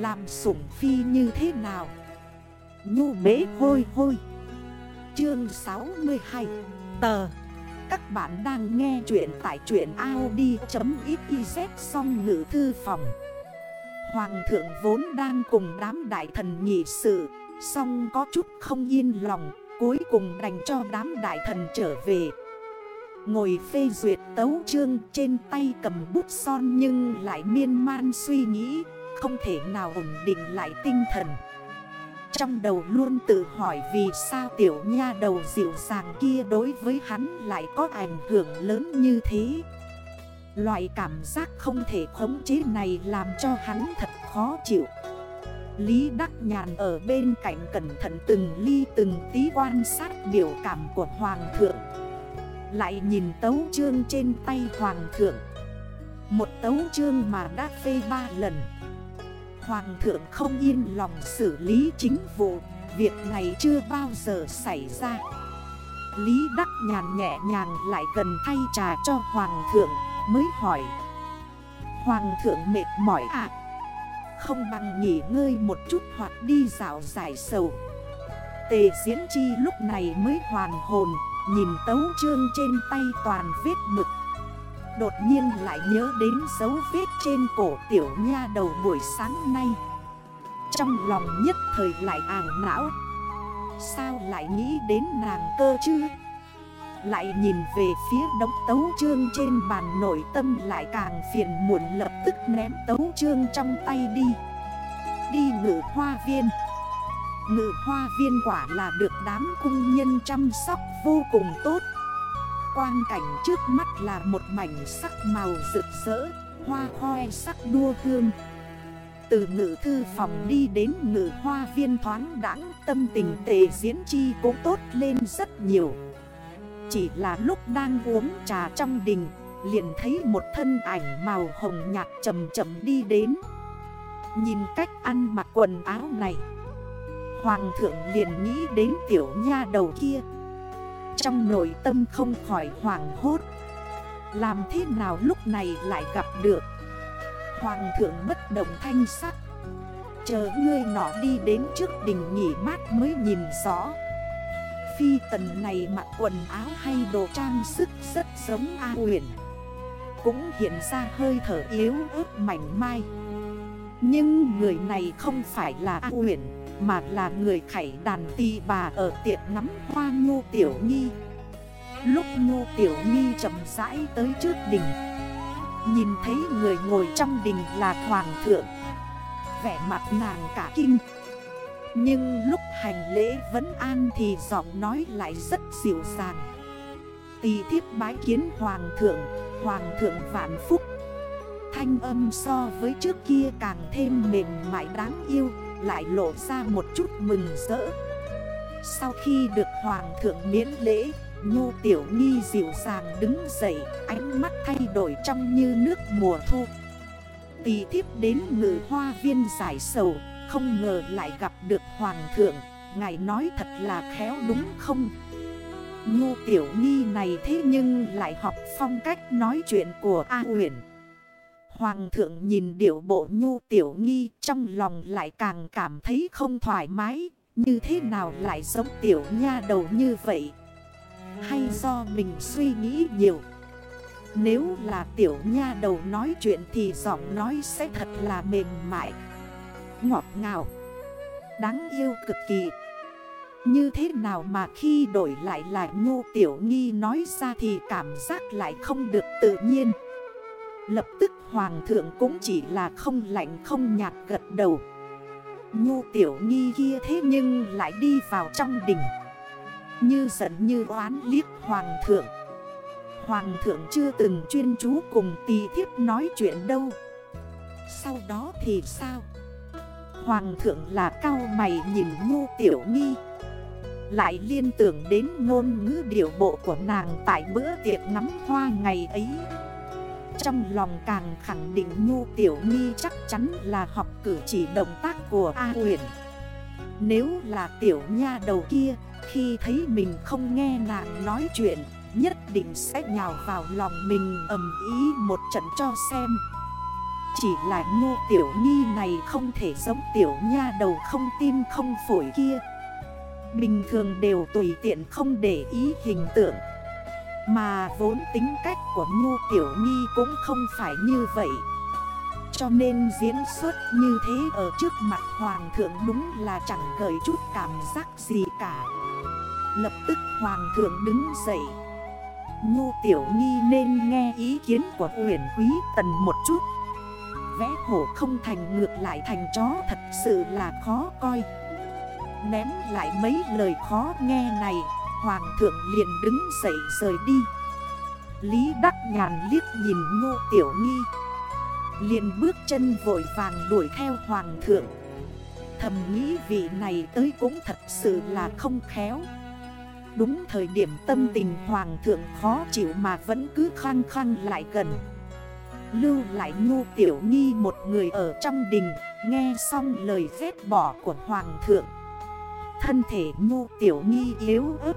Làm sủng phi như thế nào? Nhu bế hôi hôi. Chương 62 Tờ. Các bạn đang nghe chuyện tại chuyện Audi.xyz xong ngữ thư phòng. Hoàng thượng vốn đang cùng đám đại thần nghị sự Xong có chút không yên lòng, Cuối cùng đành cho đám đại thần trở về. Ngồi phê duyệt tấu chương trên tay cầm bút son Nhưng lại miên man suy nghĩ. Không thể nào ổn định lại tinh thần. Trong đầu luôn tự hỏi vì sao tiểu nha đầu dịu dàng kia đối với hắn lại có ảnh hưởng lớn như thế. Loại cảm giác không thể khống chế này làm cho hắn thật khó chịu. Lý Đắc Nhàn ở bên cạnh cẩn thận từng ly từng tí quan sát biểu cảm của Hoàng thượng. Lại nhìn tấu chương trên tay Hoàng thượng. Một tấu chương mà đã phê ba lần. Hoàng thượng không yên lòng xử lý chính vụ. Việc này chưa bao giờ xảy ra. Lý Đắc Nhàn nhẹ nhàng lại gần thay trà cho Hoàng thượng, Mới hỏi. Hoàng thượng mệt mỏi ạ. À? Không bằng nghỉ ngơi một chút hoặc đi dạo giải sầu. Tề diễn chi lúc này mới hoàn hồn, Nhìn tấu chương trên tay toàn vết mực. Đột nhiên lại nhớ đến dấu vết trên cổ tiểu nha đầu buổi sáng nay. Trong lòng nhất thời lại ảo não. Sao lại nghĩ đến nàng cơ chứ? Lại nhìn về phía đống tấu chương trên bàn nội tâm lại càng phiền muộn lập tức ném tấu chương trong tay đi. Đi ngự hoa viên. Ngự hoa viên quả là được đám cung nhân chăm sóc vô cùng tốt. Quang cảnh trước mắt là một mảnh sắc màu rực rỡ, Hoa khoe sắc đua hương Từ ngự thư phòng đi đến ngự hoa viên thoáng đẳng Tâm tình tề diễn chi cũng tốt lên rất nhiều. Chỉ là lúc đang uống trà trong đình, Liền thấy một thân ảnh màu hồng nhạt chậm chậm đi đến. Nhìn cách ăn mặc quần áo này, Hoàng thượng liền nghĩ đến tiểu nha đầu kia. Trong nội tâm không khỏi hoảng hốt. Làm thế nào lúc này lại gặp được? Hoàng thượng bất động thanh sắc. Chờ ngươi nọ đi đến trước đình nghỉ mát mới nhìn rõ. Phi tần này mặc quần áo hay đồ trang sức rất giống A huyền Cũng hiện ra hơi thở yếu ớt mảnh mai. Nhưng người này không phải là A huyền mà là người khảy đàn tì bà ở tiệm nắm hoa nhu tiểu nghi Lúc nhu tiểu nghi chậm rãi tới trước đình, Nhìn thấy người ngồi trong đình là hoàng thượng, Vẻ mặt nàng cả kinh. Nhưng lúc hành lễ vẫn an thì giọng nói lại rất dịu dàng. Tì thiếp bái kiến hoàng thượng Hoàng thượng vạn phúc. Thanh âm so với trước kia càng thêm mềm mại đáng yêu. Lại lộ ra một chút mừng rỡ. Sau khi được hoàng thượng miễn lễ, Nhu tiểu nghi dịu dàng đứng dậy, Ánh mắt thay đổi trong như nước mùa thu. Tì thiếp đến ngự hoa viên giải sầu, Không ngờ lại gặp được hoàng thượng, Ngài nói thật là khéo đúng không? Nhu tiểu nghi này thế nhưng lại học phong cách nói chuyện của A huyền Hoàng thượng nhìn điệu bộ nhu tiểu nghi Trong lòng lại càng cảm thấy không thoải mái. Như thế nào lại giống tiểu nha đầu như vậy? Hay do mình suy nghĩ nhiều? Nếu là tiểu nha đầu nói chuyện thì giọng nói sẽ thật là mềm mại, Ngọt ngào, Đáng yêu cực kỳ. Như thế nào mà khi đổi lại là nhu tiểu nghi nói ra thì cảm giác lại không được tự nhiên? Lập tức hoàng thượng cũng chỉ là không lạnh không nhạt gật đầu. Nhu tiểu nghi kia thế nhưng lại đi vào trong đỉnh Như giận như oán liếc hoàng thượng. Hoàng thượng chưa từng chuyên chú cùng tì thiếp nói chuyện đâu. Sau đó thì sao? Hoàng thượng là cao mày nhìn nhu tiểu nghi. Lại liên tưởng đến ngôn ngữ điệu bộ của nàng tại bữa tiệc nắm hoa ngày ấy. Trong lòng càng khẳng định nhu tiểu nhi chắc chắn là học cử chỉ động tác của A huyền Nếu là tiểu nha đầu kia, Khi thấy mình không nghe nàng nói chuyện, Nhất định sẽ nhào vào lòng mình ầm ý một trận cho xem. Chỉ là nhu tiểu nhi này không thể giống tiểu nha đầu không tim không phổi kia. Bình thường đều tùy tiện không để ý hình tượng. Mà vốn tính cách của nhu tiểu nhi cũng không phải như vậy. Cho nên diễn xuất như thế ở trước mặt hoàng thượng đúng là chẳng gợi chút cảm giác gì cả. Lập tức hoàng thượng đứng dậy. Nhu Tiểu nhi nên nghe ý kiến của huyền quý tần một chút. Vẽ hổ không thành ngược lại thành chó thật sự là khó coi. Ném lại mấy lời khó nghe này. Hoàng thượng liền đứng dậy rời đi. Lý Đắc Nhàn liếc nhìn Ngô Tiểu Nghi. Liền bước chân vội vàng đuổi theo hoàng thượng. Thầm nghĩ vị này tới cũng thật sự là không khéo. Đúng thời điểm tâm tình hoàng thượng khó chịu mà vẫn cứ khăng khăng lại gần. Lưu lại ngu tiểu nghi một người ở trong đình, Nghe xong lời ghét bỏ của hoàng thượng. Thân thể ngu tiểu nghi yếu ớt,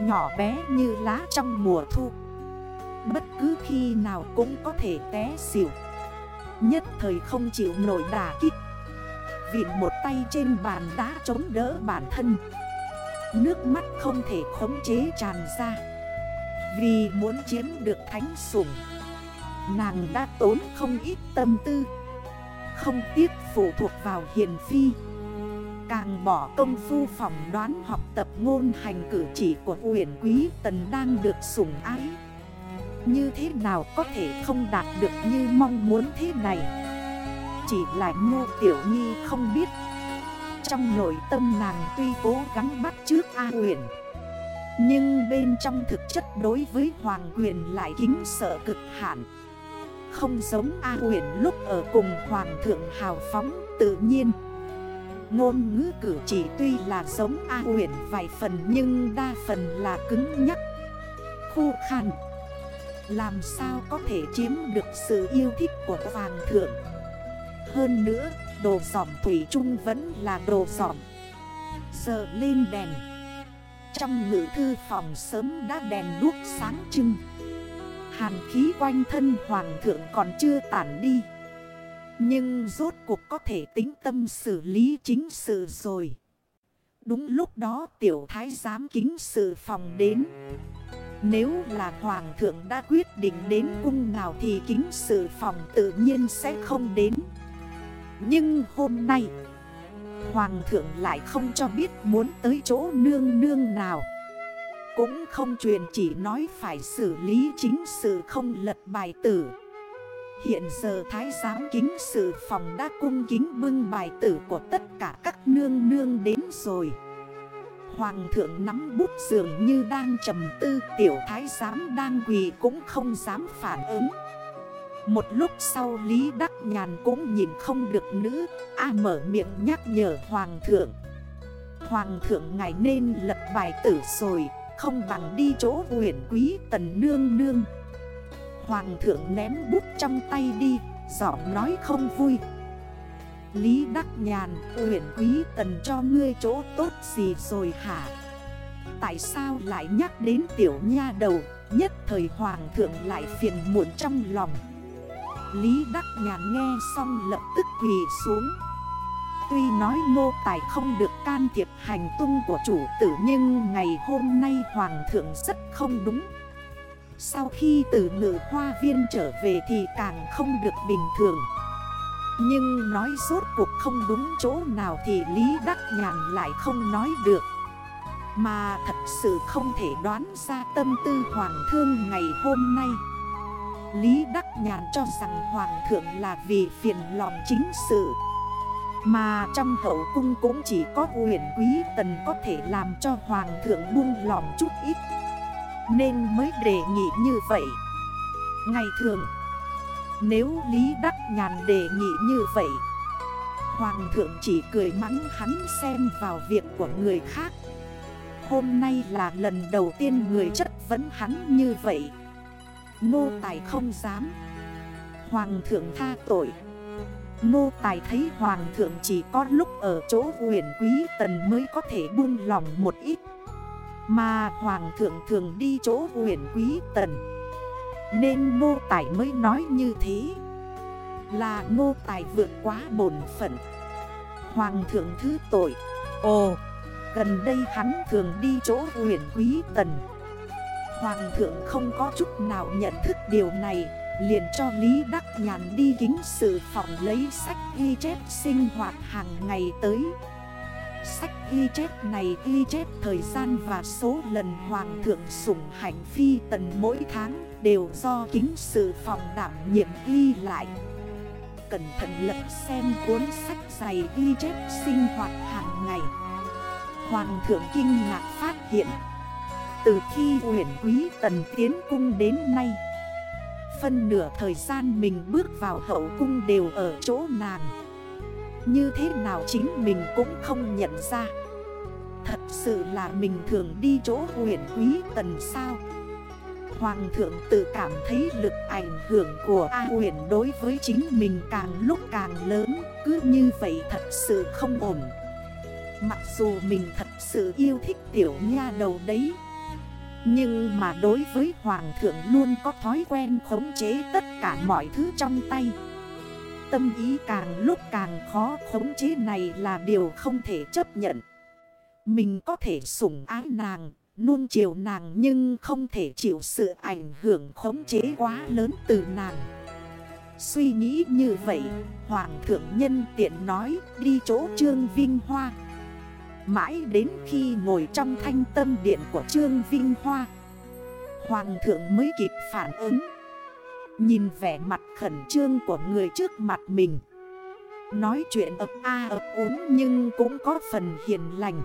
Nhỏ bé như lá trong mùa thu. Bất cứ khi nào cũng có thể té xỉu. Nhất thời không chịu nổi đà kích. Vịn một tay trên bàn đá chống đỡ bản thân. Nước mắt không thể khống chế tràn ra. Vì muốn chiếm được thánh sủng, Nàng đã tốn không ít tâm tư. Không tiếc phụ thuộc vào hiền phi. Càng bỏ công phu phỏng đoán học tập ngôn hành cử chỉ của huyện quý tần đang được sủng ái. Như thế nào có thể không đạt được như mong muốn thế này? Chỉ là ngô tiểu nhi không biết. Trong nội tâm nàng tuy cố gắng bắt trước A huyện Nhưng bên trong thực chất đối với Hoàng quyền lại kính sợ cực hạn. Không giống A huyện lúc ở cùng Hoàng thượng hào phóng tự nhiên. Ngôn ngữ cử chỉ tuy là giống A huyển vài phần nhưng đa phần là cứng nhắc Khu khăn làm sao có thể chiếm được sự yêu thích của hoàng thượng? Hơn nữa, đồ giỏm thủy chung vẫn là đồ giỏm Giờ lên đèn. Trong ngữ thư phòng sớm đã đèn đuốc sáng trưng. Hàn khí quanh thân hoàng thượng còn chưa tản đi. Nhưng rốt cuộc có thể tính tâm xử lý chính sự rồi. Đúng lúc đó tiểu thái giám kính sự phòng đến. Nếu là hoàng thượng đã quyết định đến cung nào thì kính sự phòng tự nhiên sẽ không đến. Nhưng hôm nay, Hoàng thượng lại không cho biết muốn tới chỗ nương nương nào. Cũng không truyền chỉ nói phải xử lý chính sự không lật bài tử. Hiện giờ thái giám kính sự phòng đã cung kính bưng bài tử của tất cả các nương nương đến rồi. Hoàng thượng nắm bút dường như đang trầm tư, Tiểu thái giám đang quỳ cũng không dám phản ứng. Một lúc sau Lý Đắc Nhàn cũng nhìn không được nữ A mở miệng nhắc nhở Hoàng thượng. Hoàng thượng ngài nên lật bài tử rồi, Không bằng đi chỗ huyền quý tần nương nương. Hoàng thượng ném bút trong tay đi Giọng nói không vui Lý Đắc Nhàn, huyện quý tần cho ngươi chỗ tốt gì rồi hả? Tại sao lại nhắc đến tiểu nha đầu, nhất thời hoàng thượng lại phiền muộn trong lòng? Lý Đắc Nhàn nghe xong lập tức quỳ xuống. Tuy nói nô tài không được can thiệp hành tung của chủ tử nhưng ngày hôm nay hoàng thượng rất không đúng. Sau khi từ ngự hoa viên trở về thì càng không được bình thường. Nhưng nói rốt cuộc không đúng chỗ nào thì Lý Đắc Nhàn lại không nói được. Mà thật sự không thể đoán ra tâm tư Hoàng thương ngày hôm nay. Lý Đắc Nhàn cho rằng Hoàng thượng là vì phiền lòng chính sự. Mà trong hậu cung cũng chỉ có huyền quý tần có thể làm cho Hoàng thượng buông lòng chút ít. Nên mới đề nghị như vậy. Ngày thường, nếu Lý Đắc Nhàn đề nghị như vậy, Hoàng thượng chỉ cười mắng hắn xem vào việc của người khác. Hôm nay là lần đầu tiên người chất vấn hắn như vậy. Nô Tài không dám. Hoàng thượng tha tội. Nô Tài thấy Hoàng thượng chỉ có lúc ở chỗ huyền quý tần mới có thể buông lòng một ít. Mà Hoàng thượng thường đi chỗ huyền quý tần. Nên nô tải mới nói như thế. Là ngô tài vượt quá bổn phận. Hoàng thượng thứ tội. Ồ, Gần đây hắn thường đi chỗ huyền quý tần. Hoàng thượng không có chút nào nhận thức điều này, Liền cho Lý Đắc Nhàn đi kính sự phòng lấy sách ghi chép sinh hoạt hàng ngày tới. Sách ghi chép này ghi chép thời gian và số lần Hoàng thượng sủng hạnh phi tần mỗi tháng Đều do kính sự phòng đảm nhiệm ghi lại. Cẩn thận lật xem cuốn sách dày ghi chép sinh hoạt hàng ngày. Hoàng thượng kinh ngạc phát hiện, Từ khi huyền quý tần tiến cung đến nay, Phân nửa thời gian mình bước vào hậu cung đều ở chỗ nàng. Như thế nào chính mình cũng không nhận ra. Thật sự là mình thường đi chỗ huyền quý tần sao? Hoàng thượng tự cảm thấy lực ảnh hưởng của A huyền đối với chính mình càng lúc càng lớn, Cứ như vậy thật sự không ổn. Mặc dù mình thật sự yêu thích tiểu nha đầu đấy, Nhưng mà đối với Hoàng thượng luôn có thói quen khống chế tất cả mọi thứ trong tay. Tâm ý càng lúc càng khó khống chế này là điều không thể chấp nhận. Mình có thể sủng ái nàng, nuông chiều nàng nhưng không thể chịu sự ảnh hưởng khống chế quá lớn từ nàng. Suy nghĩ như vậy, Hoàng thượng nhân tiện nói đi chỗ Trương Vinh Hoa. Mãi đến khi ngồi trong thanh tâm điện của Trương Vinh Hoa Hoàng thượng mới kịp phản ứng. Nhìn vẻ mặt khẩn trương của người trước mặt mình. Nói chuyện ập a ập ốm nhưng cũng có phần hiền lành.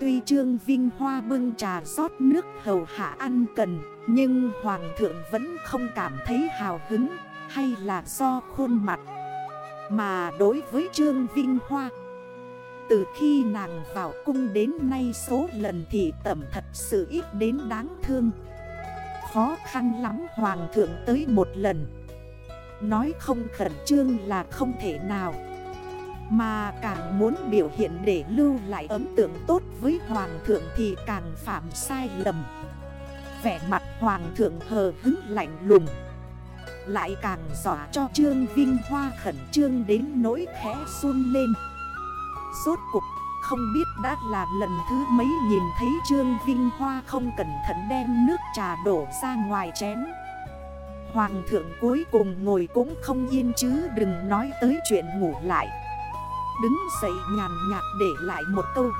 Tuy Trương Vinh Hoa bưng trà rót nước hầu hạ ăn cần, Nhưng Hoàng thượng vẫn không cảm thấy hào hứng Hay là do khuôn mặt. Mà đối với Trương Vinh Hoa, từ khi nàng vào cung đến nay số lần thì tẩm thật sự ít đến đáng thương. Khó khăn lắm hoàng thượng tới một lần. Nói không khẩn trương là không thể nào. Mà càng muốn biểu hiện để lưu lại ấn tượng tốt với hoàng thượng thì càng phạm sai lầm. Vẻ mặt hoàng thượng hờ hứng lạnh lùng. Lại càng dọa cho Trương Vinh Hoa khẩn trương đến nỗi khẽ run lên. Rốt cục không biết đã là lần thứ mấy nhìn thấy Trương Vinh Hoa không cẩn thận đem nước trà đổ ra ngoài chén. Hoàng thượng cuối cùng ngồi cũng không yên chứ đừng nói tới chuyện ngủ lại. Đứng dậy nhàn nhạt để lại một câu.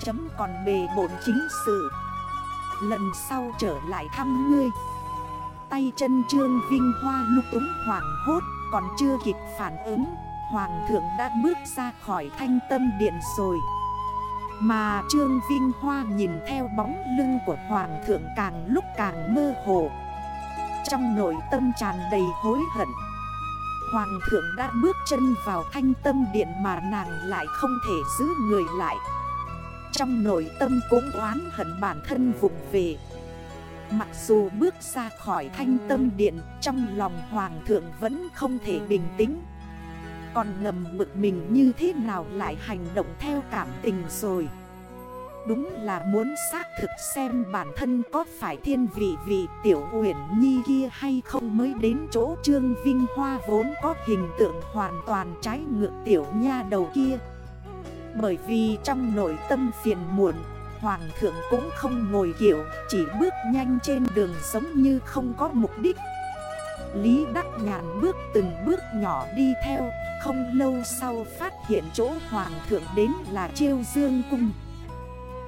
Chấm còn bề bổn chính sự. Lần sau trở lại thăm ngươi. Tay chân Trương Vinh Hoa lúc túng hoảng hốt Còn chưa kịp phản ứng. Hoàng thượng đã bước ra khỏi thanh tâm điện rồi. Mà Trương Vinh Hoa nhìn theo bóng lưng của Hoàng thượng càng lúc càng mơ hồ. Trong nội tâm tràn đầy hối hận. Hoàng thượng đã bước chân vào thanh tâm điện mà nàng lại không thể giữ người lại. Trong nội tâm cũng oán hận bản thân vùng về. Mặc dù bước ra khỏi thanh tâm điện, Trong lòng hoàng thượng vẫn không thể bình tĩnh còn ngầm mực mình như thế nào lại hành động theo cảm tình rồi? Đúng là muốn xác thực xem bản thân có phải thiên vị vị tiểu uyển nhi kia hay không mới đến chỗ Trương Vinh Hoa vốn có hình tượng hoàn toàn trái ngược tiểu nha đầu kia. Bởi vì trong nội tâm phiền muộn, Hoàng thượng cũng không ngồi kiểu, Chỉ bước nhanh trên đường giống như không có mục đích. Lý Đắc Nhàn bước từng bước nhỏ đi theo Không lâu sau phát hiện chỗ Hoàng thượng đến là Chiêu Dương Cung.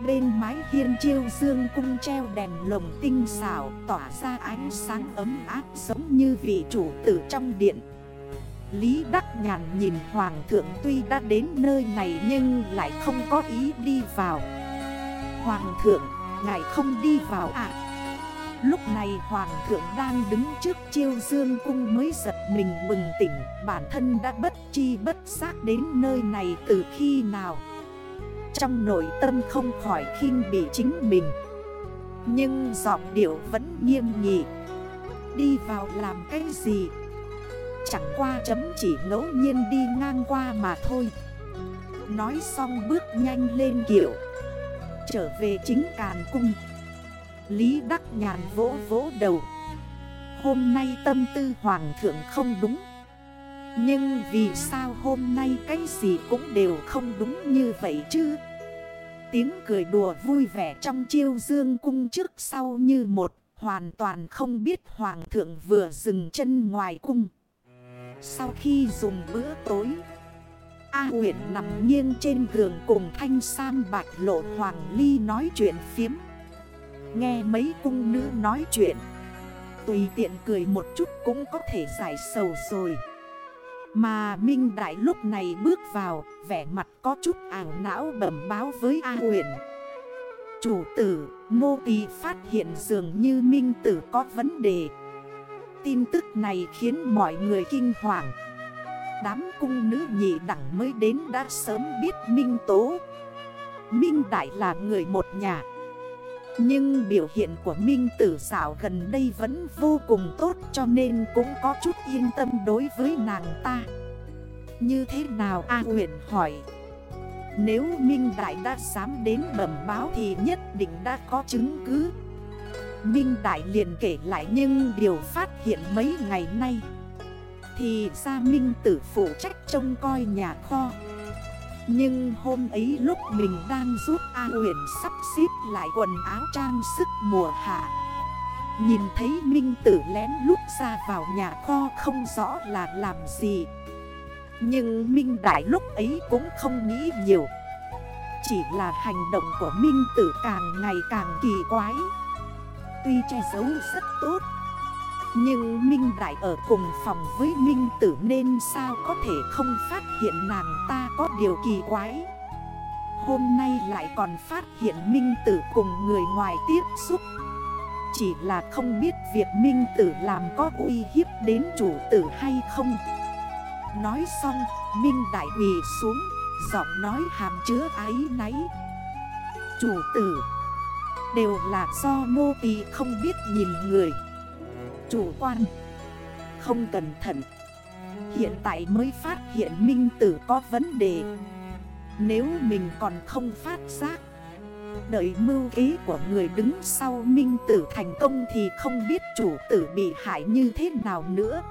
Bên mái hiên Chiêu Dương Cung treo đèn lồng tinh xảo Tỏa ra ánh sáng ấm áp giống như vị chủ tử trong điện. Lý Đắc Nhàn nhìn Hoàng thượng tuy đã đến nơi này nhưng lại không có ý đi vào. Hoàng thượng, ngài không đi vào ạ. à? Lúc này Hoàng thượng đang đứng trước chiêu dương cung mới giật mình bừng tỉnh. Bản thân đã bất chi bất giác đến nơi này từ khi nào? Trong nội tâm không khỏi khinh bị chính mình. Nhưng giọng điệu vẫn nghiêm nghị. Đi vào làm cái gì? Chẳng qua chấm chỉ ngẫu nhiên đi ngang qua mà thôi. Nói xong bước nhanh lên kiểu Trở về chính càn cung. Lý Đắc Nhàn vỗ vỗ đầu. Hôm nay tâm tư hoàng thượng không đúng. Nhưng vì sao hôm nay cái gì cũng đều không đúng như vậy chứ? Tiếng cười đùa vui vẻ trong chiêu dương cung trước sau như một, Hoàn toàn không biết hoàng thượng vừa dừng chân ngoài cung. Sau khi dùng bữa tối, A huyện nằm nghiêng trên giường cùng thanh sam bạch lộ hoàng ly nói chuyện phiếm. Nghe mấy cung nữ nói chuyện. Tùy tiện cười một chút cũng có thể giải sầu rồi. Mà Minh Đại lúc này bước vào, Vẻ mặt có chút ảo não bẩm báo với A huyền Chủ tử Nô tỳ phát hiện dường như Minh Tử có vấn đề. Tin tức này khiến mọi người kinh hoàng. Đám cung nữ nhị đẳng mới đến đã sớm biết Minh Tố. Minh Đại là người một nhà. Nhưng biểu hiện của Minh Tử xảo gần đây vẫn vô cùng tốt Cho nên cũng có chút yên tâm đối với nàng ta. Như thế nào A huyện hỏi. Nếu Minh Đại đã dám đến bẩm báo thì nhất định đã có chứng cứ. Minh Đại liền kể lại nhưng điều phát hiện mấy ngày nay. Thì Gia Minh tử phụ trách trông coi nhà kho. Nhưng hôm ấy lúc mình đang giúp A huyền sắp xếp lại quần áo trang sức mùa hạ. Nhìn thấy Minh tử lén lút ra vào nhà kho không rõ là làm gì. Nhưng Minh Đại lúc ấy cũng không nghĩ nhiều. Chỉ là hành động của Minh tử càng ngày càng kỳ quái. Tuy che giấu rất tốt nhưng Minh Đại ở cùng phòng với Minh Tử nên sao có thể không phát hiện nàng ta có điều kỳ quái. Hôm nay lại còn phát hiện Minh Tử cùng người ngoài tiếp xúc. Chỉ là không biết việc Minh Tử làm có uy hiếp đến chủ tử hay không. Nói xong, Minh Đại quỳ xuống, Giọng nói hàm chứa ái náy. Chủ tử, Đều là do nô tỳ không biết nhìn người chủ quan, Không cẩn thận. Hiện tại mới phát hiện minh tử có vấn đề. Nếu mình còn không phát giác, Đợi mưu kế của người đứng sau minh tử thành công Thì không biết chủ tử bị hại như thế nào nữa.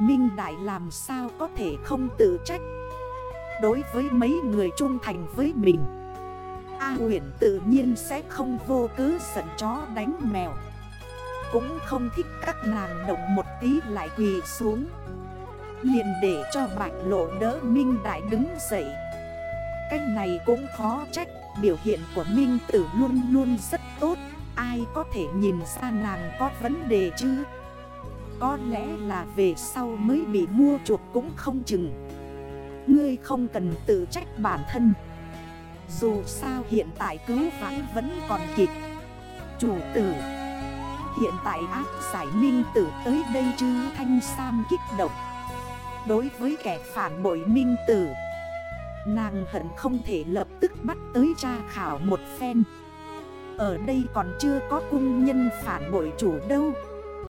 Minh Đại làm sao có thể không tự trách? Đối với mấy người trung thành với mình, A huyền tự nhiên sẽ không vô cứ giận chó đánh mèo cũng không thích các nàng động một tí lại quỳ xuống. Liền để cho bạch lộ đỡ Minh Đại đứng dậy. Cách này cũng khó trách, Biểu hiện của Minh Tử luôn luôn rất tốt. Ai có thể nhìn ra nàng có vấn đề chứ? Có lẽ là về sau mới bị mua chuộc cũng không chừng. Ngươi không cần tự trách bản thân. Dù sao hiện tại cứu vãn vẫn còn kịp. Chủ tử Hiện tại ác giải minh tử tới đây chứ thanh sam kích động. Đối với kẻ phản bội minh tử, Nàng hận không thể lập tức bắt tới tra khảo một phen. Ở đây còn chưa có cung nhân phản bội chủ đâu.